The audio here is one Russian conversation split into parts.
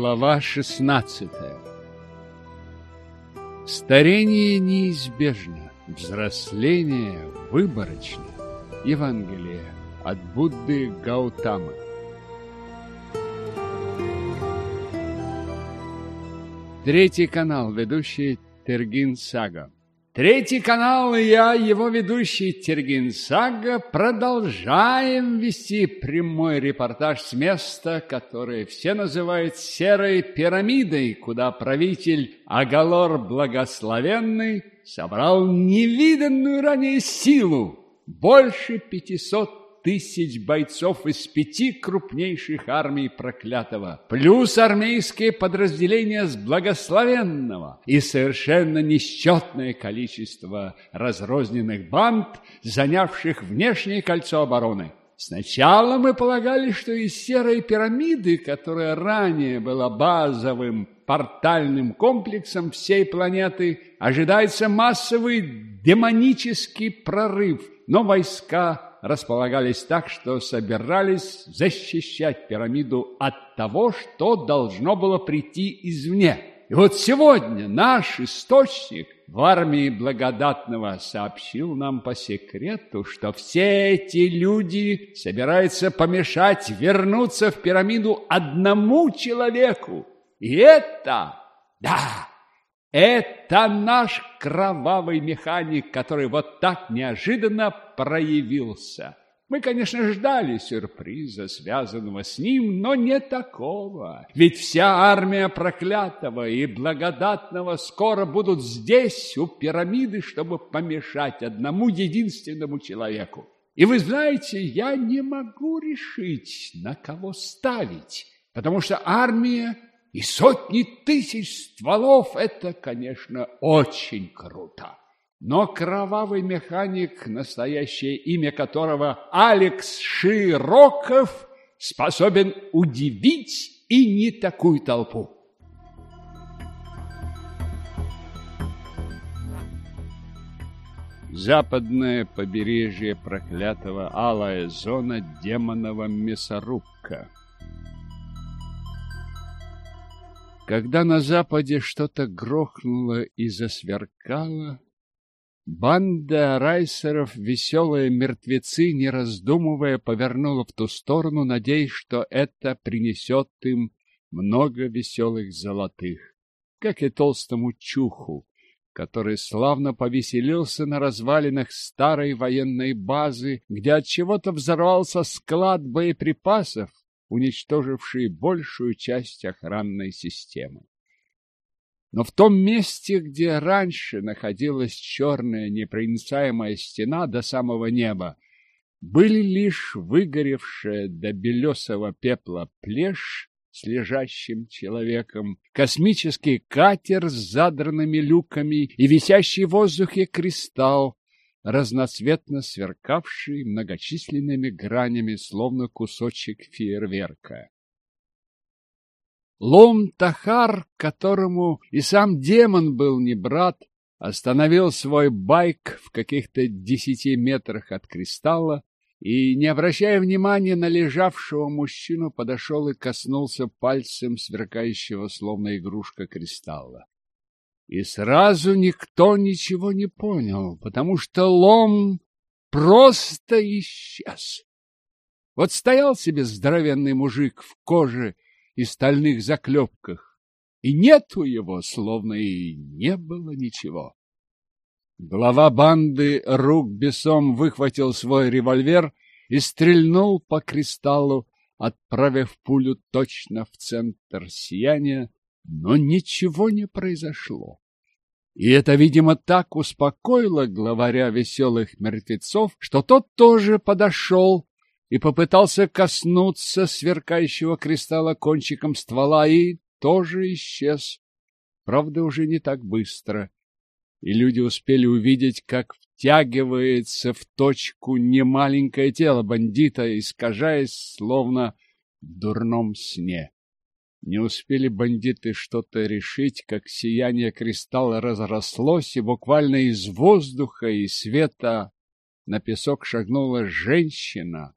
Глава 16 Старение неизбежно, взросление выборочно. Евангелие от Будды Гаутамы. Третий канал, ведущий Тергин Сага. Третий канал и я, его ведущий Тергин Сага, продолжаем вести прямой репортаж с места, которое все называют Серой пирамидой, куда правитель Агалор Благословенный собрал невиданную ранее силу, больше пятисот тысяч бойцов из пяти крупнейших армий проклятого, плюс армейские подразделения с благословенного и совершенно несчетное количество разрозненных банд, занявших внешнее кольцо обороны. Сначала мы полагали, что из серой пирамиды, которая ранее была базовым портальным комплексом всей планеты, ожидается массовый демонический прорыв, но войска располагались так, что собирались защищать пирамиду от того, что должно было прийти извне. И вот сегодня наш источник в армии благодатного сообщил нам по секрету, что все эти люди собираются помешать вернуться в пирамиду одному человеку. И это, да, это наш кровавый механик, который вот так неожиданно проявился. Мы, конечно, ждали сюрприза, связанного с ним, но не такого. Ведь вся армия проклятого и благодатного скоро будут здесь, у пирамиды, чтобы помешать одному единственному человеку. И вы знаете, я не могу решить, на кого ставить, потому что армия и сотни тысяч стволов – это, конечно, очень круто. Но кровавый механик, настоящее имя которого Алекс Широков, способен удивить и не такую толпу. Западное побережье проклятого алая зона демонова мясорубка – Когда на западе что-то грохнуло и засверкало, банда райсеров, веселые мертвецы, не раздумывая, повернула в ту сторону, надеясь, что это принесет им много веселых золотых, как и толстому чуху, который славно повеселился на развалинах старой военной базы, где от чего-то взорвался склад боеприпасов, уничтожившие большую часть охранной системы. Но в том месте, где раньше находилась черная непроницаемая стена до самого неба, были лишь выгоревшая до белесого пепла плешь с лежащим человеком, космический катер с задранными люками и висящий в воздухе кристалл, разноцветно сверкавший многочисленными гранями, словно кусочек фейерверка. Лом Тахар, которому и сам демон был не брат, остановил свой байк в каких-то десяти метрах от кристалла и, не обращая внимания на лежавшего мужчину, подошел и коснулся пальцем сверкающего, словно игрушка кристалла. И сразу никто ничего не понял, потому что лом просто исчез. Вот стоял себе здоровенный мужик в коже и стальных заклепках, и нету его, словно и не было ничего. Глава банды рук бесом выхватил свой револьвер и стрельнул по кристаллу, отправив пулю точно в центр сияния, но ничего не произошло. И это, видимо, так успокоило главаря веселых мертвецов, что тот тоже подошел и попытался коснуться сверкающего кристалла кончиком ствола и тоже исчез. Правда, уже не так быстро. И люди успели увидеть, как втягивается в точку немаленькое тело бандита, искажаясь, словно в дурном сне. Не успели бандиты что-то решить, как сияние кристалла разрослось, и буквально из воздуха и света на песок шагнула женщина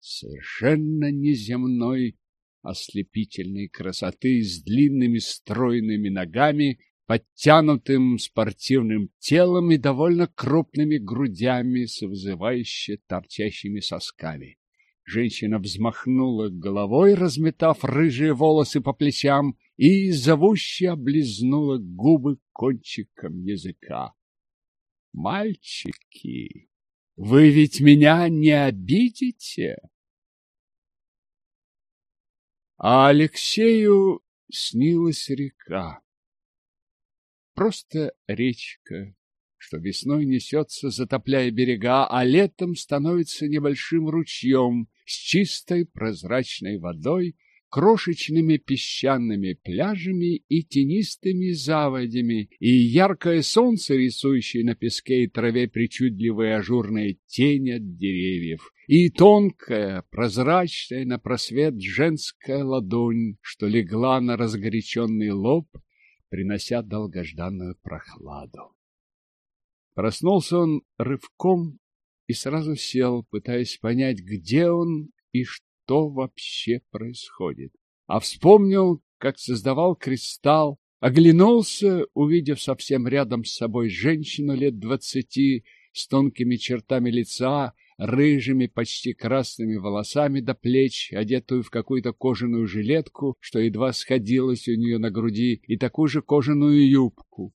совершенно неземной ослепительной красоты с длинными стройными ногами, подтянутым спортивным телом и довольно крупными грудями с вызывающе торчащими сосками. Женщина взмахнула головой, разметав рыжие волосы по плечам, и зовуще облизнула губы кончиком языка. «Мальчики, вы ведь меня не обидите?» А Алексею снилась река. Просто речка, что весной несется, затопляя берега, а летом становится небольшим ручьем с чистой прозрачной водой, крошечными песчаными пляжами и тенистыми заводями, и яркое солнце, рисующее на песке и траве причудливые ажурные тени от деревьев, и тонкая, прозрачная на просвет женская ладонь, что легла на разгоряченный лоб, принося долгожданную прохладу. Проснулся он рывком и сразу сел, пытаясь понять, где он и что вообще происходит. А вспомнил, как создавал кристалл, оглянулся, увидев совсем рядом с собой женщину лет двадцати с тонкими чертами лица, рыжими, почти красными волосами до плеч, одетую в какую-то кожаную жилетку, что едва сходилась у нее на груди, и такую же кожаную юбку.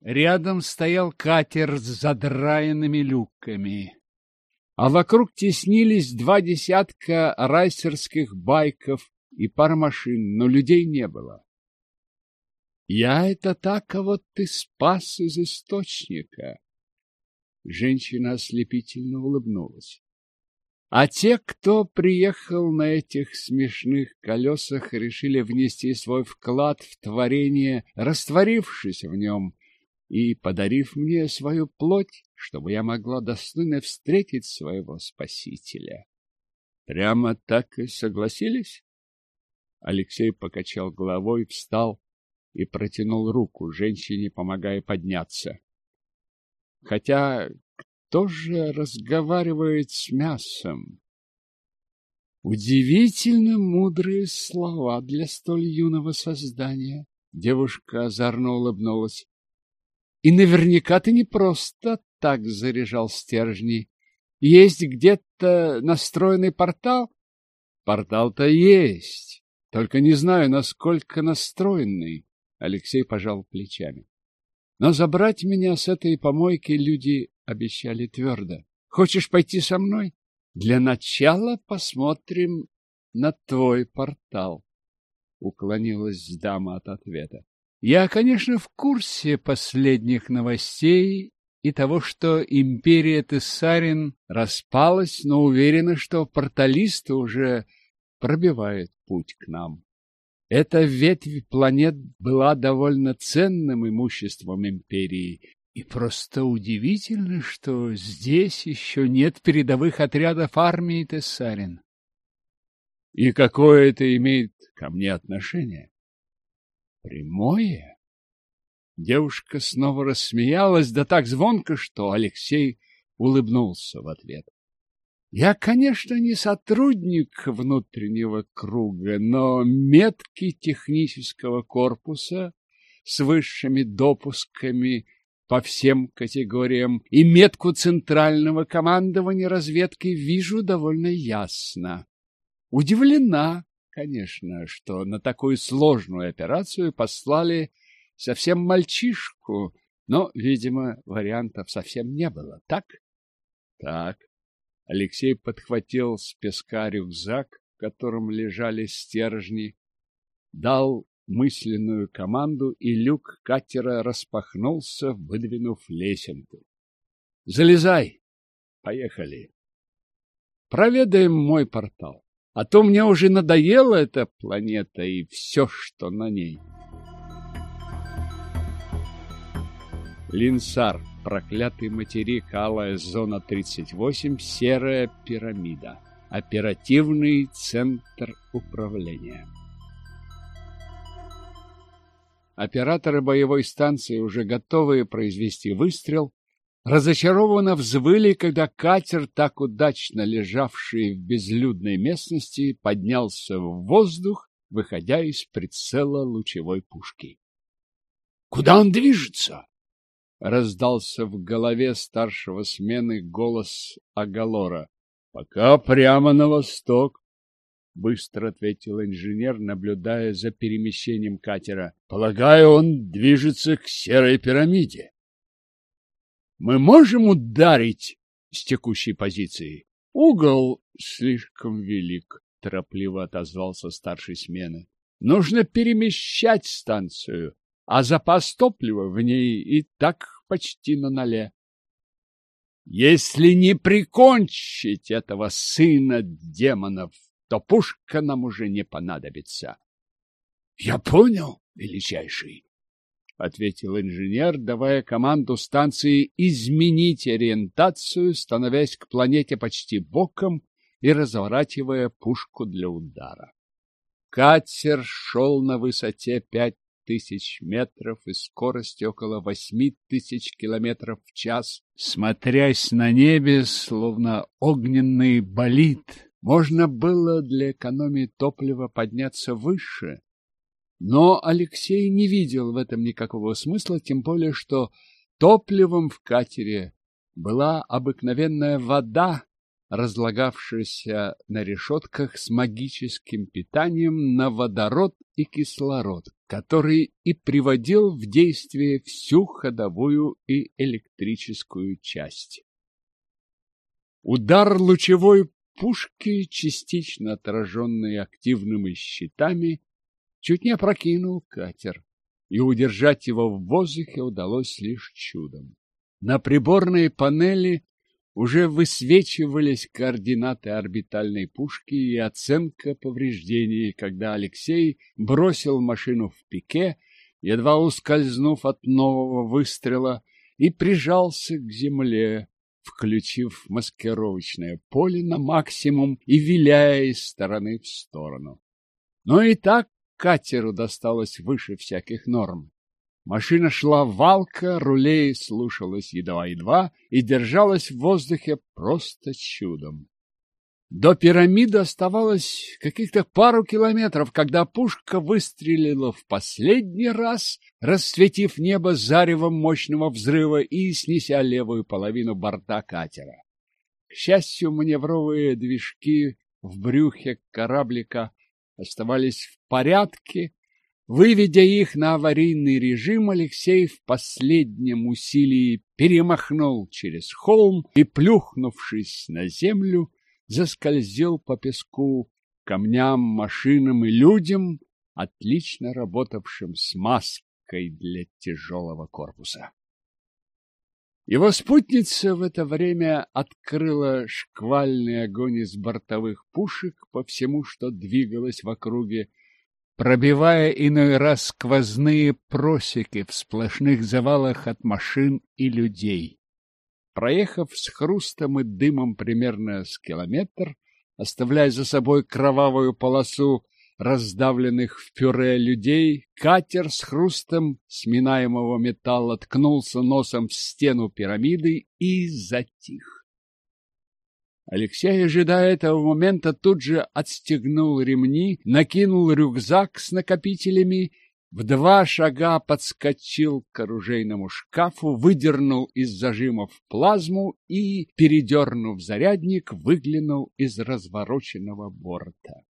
Рядом стоял катер с задраенными люками, а вокруг теснились два десятка райсерских байков и пара машин, но людей не было. Я это так, а вот ты спас из источника. Женщина ослепительно улыбнулась. А те, кто приехал на этих смешных колесах, решили внести свой вклад в творение, растворившись в нем и подарив мне свою плоть, чтобы я могла достойно встретить своего спасителя. Прямо так и согласились? Алексей покачал головой, встал и протянул руку женщине, помогая подняться. Хотя кто же разговаривает с мясом? Удивительно мудрые слова для столь юного создания. Девушка озорно улыбнулась. И наверняка ты не просто так заряжал стержни. Есть где-то настроенный портал? Портал-то есть, только не знаю, насколько настроенный. Алексей пожал плечами. Но забрать меня с этой помойки люди обещали твердо. Хочешь пойти со мной? Для начала посмотрим на твой портал. Уклонилась дама от ответа. Я, конечно, в курсе последних новостей и того, что империя Тессарин распалась, но уверена, что порталисты уже пробивают путь к нам. Эта ветвь планет была довольно ценным имуществом империи, и просто удивительно, что здесь еще нет передовых отрядов армии Тессарин. И какое это имеет ко мне отношение? Прямое? Девушка снова рассмеялась, да так звонко, что Алексей улыбнулся в ответ. Я, конечно, не сотрудник внутреннего круга, но метки технического корпуса с высшими допусками по всем категориям и метку центрального командования разведки вижу довольно ясно. Удивлена, конечно, что на такую сложную операцию послали совсем мальчишку, но, видимо, вариантов совсем не было, так? Так. Алексей подхватил с песка рюкзак, в котором лежали стержни, дал мысленную команду, и люк катера распахнулся, выдвинув лесенку. «Залезай! Поехали! Проведаем мой портал, а то мне уже надоела эта планета и все, что на ней». Линсар проклятый материк, алая зона 38, серая пирамида. Оперативный центр управления. Операторы боевой станции, уже готовые произвести выстрел, разочарованно взвыли, когда катер, так удачно лежавший в безлюдной местности, поднялся в воздух выходя из прицела лучевой пушки. Куда он движется? Раздался в голове старшего смены голос Агалора. Пока прямо на восток. Быстро ответил инженер, наблюдая за перемещением катера. Полагаю, он движется к серой пирамиде. Мы можем ударить с текущей позиции? Угол слишком велик, торопливо отозвался старший смены. Нужно перемещать станцию а запас топлива в ней и так почти на ноле. Если не прикончить этого сына демонов, то пушка нам уже не понадобится. — Я понял, величайший, — ответил инженер, давая команду станции изменить ориентацию, становясь к планете почти боком и разворачивая пушку для удара. Катер шел на высоте пять тысяч метров и скорости около восьми тысяч километров в час. Смотрясь на небе, словно огненный болид, можно было для экономии топлива подняться выше. Но Алексей не видел в этом никакого смысла, тем более, что топливом в катере была обыкновенная вода, разлагавшаяся на решетках с магическим питанием на водород и кислород, который и приводил в действие всю ходовую и электрическую часть. Удар лучевой пушки, частично отраженный активными щитами, чуть не опрокинул катер, и удержать его в воздухе удалось лишь чудом. На приборной панели уже высвечивались координаты орбитальной пушки и оценка повреждений, когда Алексей бросил машину в пике, едва ускользнув от нового выстрела, и прижался к земле, включив маскировочное поле на максимум и виляя из стороны в сторону. Но и так катеру досталось выше всяких норм. Машина шла валка, рулей слушалась едва-едва и держалась в воздухе просто чудом. До пирамиды оставалось каких-то пару километров, когда пушка выстрелила в последний раз, расцветив небо заревом мощного взрыва и снеся левую половину борта катера. К счастью, маневровые движки в брюхе кораблика оставались в порядке, Выведя их на аварийный режим, Алексей в последнем усилии перемахнул через холм и, плюхнувшись на землю, заскользил по песку, камням, машинам и людям, отлично работавшим смазкой для тяжелого корпуса. Его спутница в это время открыла шквальный огонь из бортовых пушек по всему, что двигалось в округе, пробивая иной раз сквозные просеки в сплошных завалах от машин и людей. Проехав с хрустом и дымом примерно с километр, оставляя за собой кровавую полосу раздавленных в пюре людей, катер с хрустом сминаемого металла ткнулся носом в стену пирамиды и затих. Алексей, ожидая этого момента, тут же отстегнул ремни, накинул рюкзак с накопителями, в два шага подскочил к оружейному шкафу, выдернул из зажимов плазму и, передернув зарядник, выглянул из развороченного борта.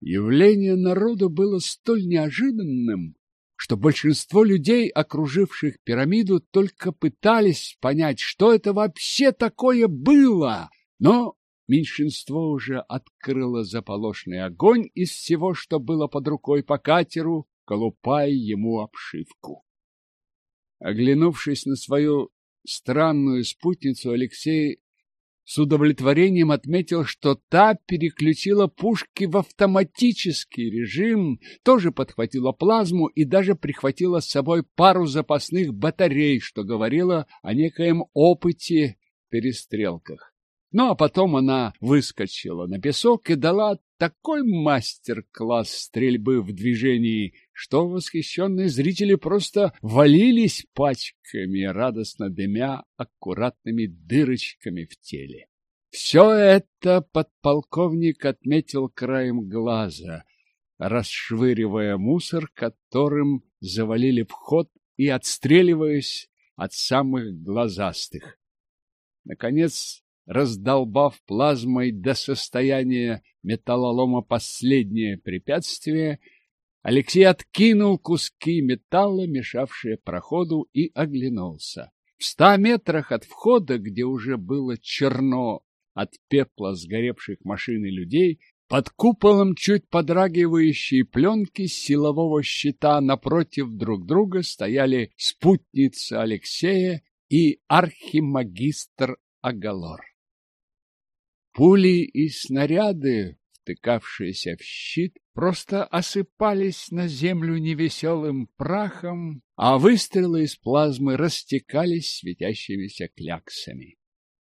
Явление народу было столь неожиданным, что большинство людей, окруживших пирамиду, только пытались понять, что это вообще такое было. Но меньшинство уже открыло заполошный огонь из всего, что было под рукой по катеру, колупая ему обшивку. Оглянувшись на свою странную спутницу, Алексей с удовлетворением отметил, что та переключила пушки в автоматический режим, тоже подхватила плазму и даже прихватила с собой пару запасных батарей, что говорило о некоем опыте перестрелках. Ну а потом она выскочила на песок и дала такой мастер-класс стрельбы в движении, что восхищенные зрители просто валились пачками, радостно дымя аккуратными дырочками в теле. Все это подполковник отметил краем глаза, расшвыривая мусор, которым завалили вход и отстреливаясь от самых глазастых. Наконец, раздолбав плазмой до состояния металлолома последнее препятствие, Алексей откинул куски металла, мешавшие проходу, и оглянулся. В ста метрах от входа, где уже было черно от пепла сгоревших машин и людей, под куполом чуть подрагивающей пленки силового щита напротив друг друга стояли спутница Алексея и архимагистр Агалор. Пули и снаряды, втыкавшиеся в щит, просто осыпались на землю невеселым прахом, а выстрелы из плазмы растекались светящимися кляксами.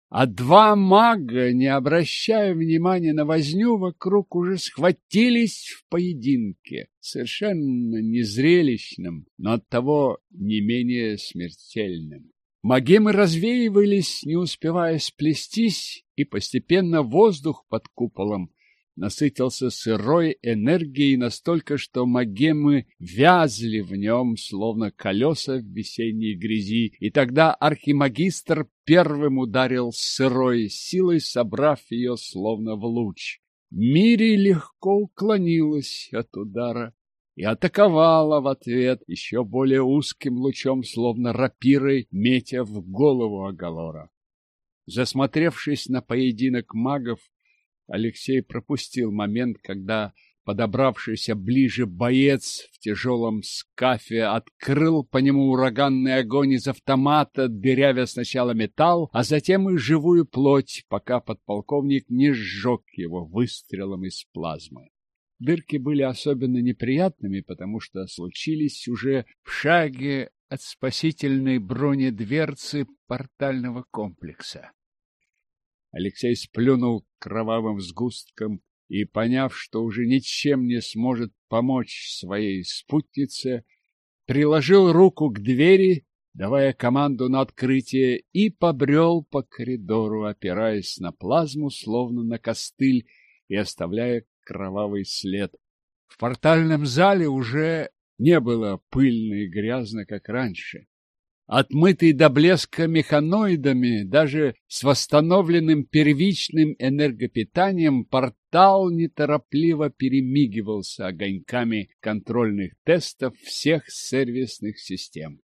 А два мага, не обращая внимания на возню, вокруг уже схватились в поединке, совершенно незрелищным, но оттого не менее смертельным. Магемы развеивались, не успевая сплестись, и постепенно воздух под куполом насытился сырой энергией настолько, что магемы вязли в нем, словно колеса в весенней грязи, и тогда архимагистр первым ударил сырой силой, собрав ее словно в луч. Мири легко уклонилась от удара и атаковала в ответ еще более узким лучом, словно рапирой, метя в голову Агалора. Засмотревшись на поединок магов, Алексей пропустил момент, когда подобравшийся ближе боец в тяжелом скафе открыл по нему ураганный огонь из автомата, дырявя сначала металл, а затем и живую плоть, пока подполковник не сжег его выстрелом из плазмы. Дырки были особенно неприятными, потому что случились уже в шаге от спасительной бронедверцы портального комплекса. Алексей сплюнул кровавым сгустком и, поняв, что уже ничем не сможет помочь своей спутнице, приложил руку к двери, давая команду на открытие, и побрел по коридору, опираясь на плазму, словно на костыль, и оставляя кровавый след. В портальном зале уже не было пыльно и грязно, как раньше отмытый до блеска механоидами, даже с восстановленным первичным энергопитанием, портал неторопливо перемигивался огоньками контрольных тестов всех сервисных систем.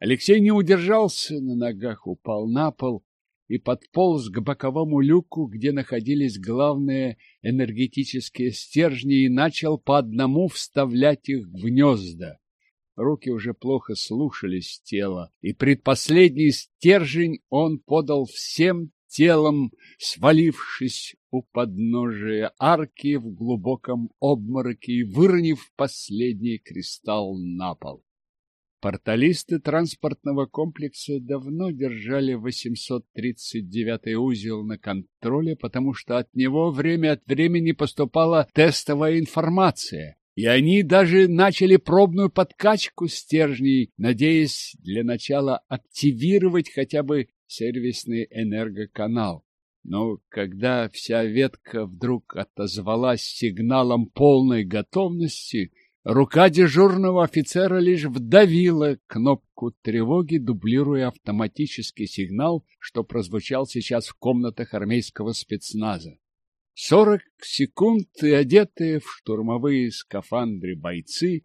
Алексей не удержался на ногах, упал на пол и подполз к боковому люку, где находились главные энергетические стержни, и начал по одному вставлять их в гнезда. Руки уже плохо слушались тела, и предпоследний стержень он подал всем телом, свалившись у подножия арки в глубоком обмороке и выронив последний кристалл на пол. Порталисты транспортного комплекса давно держали 839 узел на контроле, потому что от него время от времени поступала тестовая информация, и они даже начали пробную подкачку стержней, надеясь для начала активировать хотя бы сервисный энергоканал. Но когда вся ветка вдруг отозвалась сигналом полной готовности, рука дежурного офицера лишь вдавила кнопку тревоги, дублируя автоматический сигнал, что прозвучал сейчас в комнатах армейского спецназа. Сорок секунд и одетые в штурмовые скафандры бойцы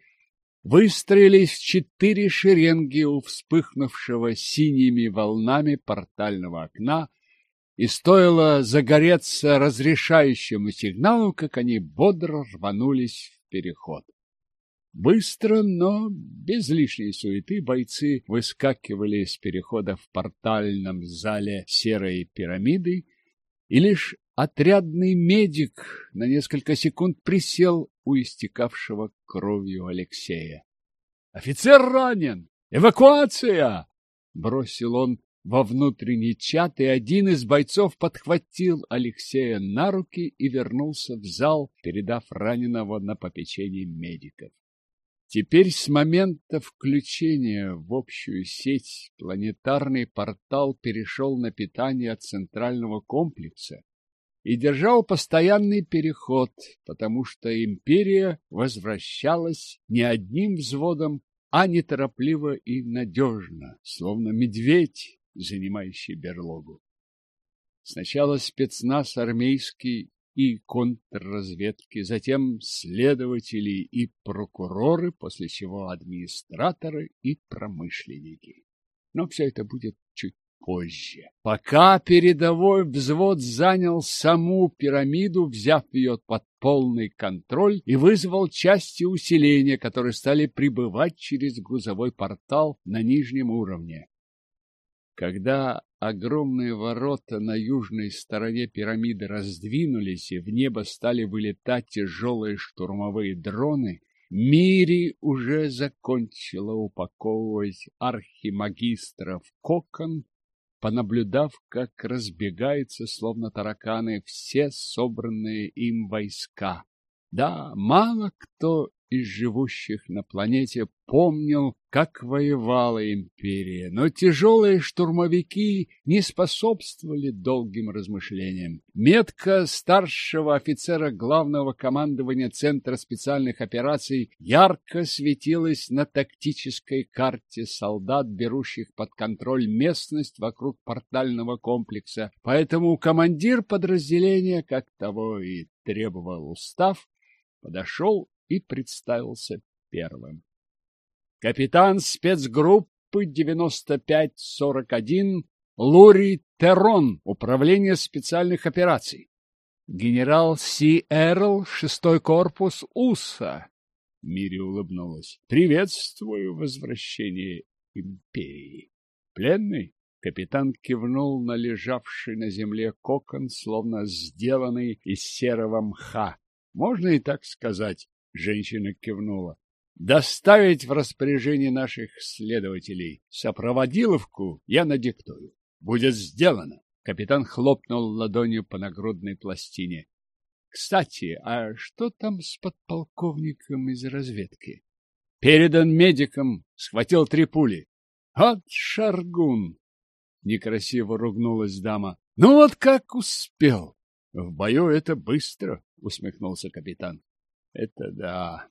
выстроились в четыре шеренги у вспыхнувшего синими волнами портального окна, и стоило загореться разрешающему сигналу, как они бодро рванулись в переход. Быстро, но без лишней суеты бойцы выскакивали из перехода в портальном зале серой пирамиды, и лишь Отрядный медик на несколько секунд присел у истекавшего кровью Алексея. «Офицер ранен! Эвакуация!» Бросил он во внутренний чат, и один из бойцов подхватил Алексея на руки и вернулся в зал, передав раненого на попечение медиков. Теперь с момента включения в общую сеть планетарный портал перешел на питание от центрального комплекса и держал постоянный переход, потому что империя возвращалась не одним взводом, а неторопливо и надежно, словно медведь, занимающий берлогу. Сначала спецназ армейский и контрразведки, затем следователи и прокуроры, после чего администраторы и промышленники. Но все это будет позже. Пока передовой взвод занял саму пирамиду, взяв ее под полный контроль и вызвал части усиления, которые стали прибывать через грузовой портал на нижнем уровне. Когда огромные ворота на южной стороне пирамиды раздвинулись, и в небо стали вылетать тяжелые штурмовые дроны, Мири уже закончила упаковывать архимагистра в кокон, понаблюдав, как разбегаются, словно тараканы, все собранные им войска. Да, мало кто из живущих на планете помнил, как воевала империя, но тяжелые штурмовики не способствовали долгим размышлениям. Метка старшего офицера главного командования Центра специальных операций ярко светилась на тактической карте солдат, берущих под контроль местность вокруг портального комплекса, поэтому командир подразделения, как того и требовал устав, подошел и представился первым. Капитан спецгруппы 9541 Лури Террон, Управление специальных операций. Генерал Си Эрл, шестой корпус УСА. Мири улыбнулась. Приветствую возвращение империи. Пленный? Капитан кивнул на лежавший на земле кокон, словно сделанный из серого мха. Можно и так сказать. Женщина кивнула. Доставить в распоряжение наших следователей сопроводиловку я надиктую. Будет сделано. Капитан хлопнул ладонью по нагрудной пластине. Кстати, а что там с подполковником из разведки? Передан медикам, схватил три пули. От шаргун! Некрасиво ругнулась дама. Ну вот как успел! В бою это быстро, усмехнулся капитан. Это да.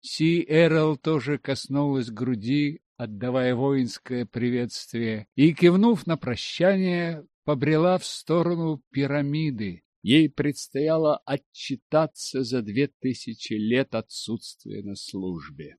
Си Эрл тоже коснулась груди, отдавая воинское приветствие, и, кивнув на прощание, побрела в сторону пирамиды. Ей предстояло отчитаться за две тысячи лет отсутствия на службе.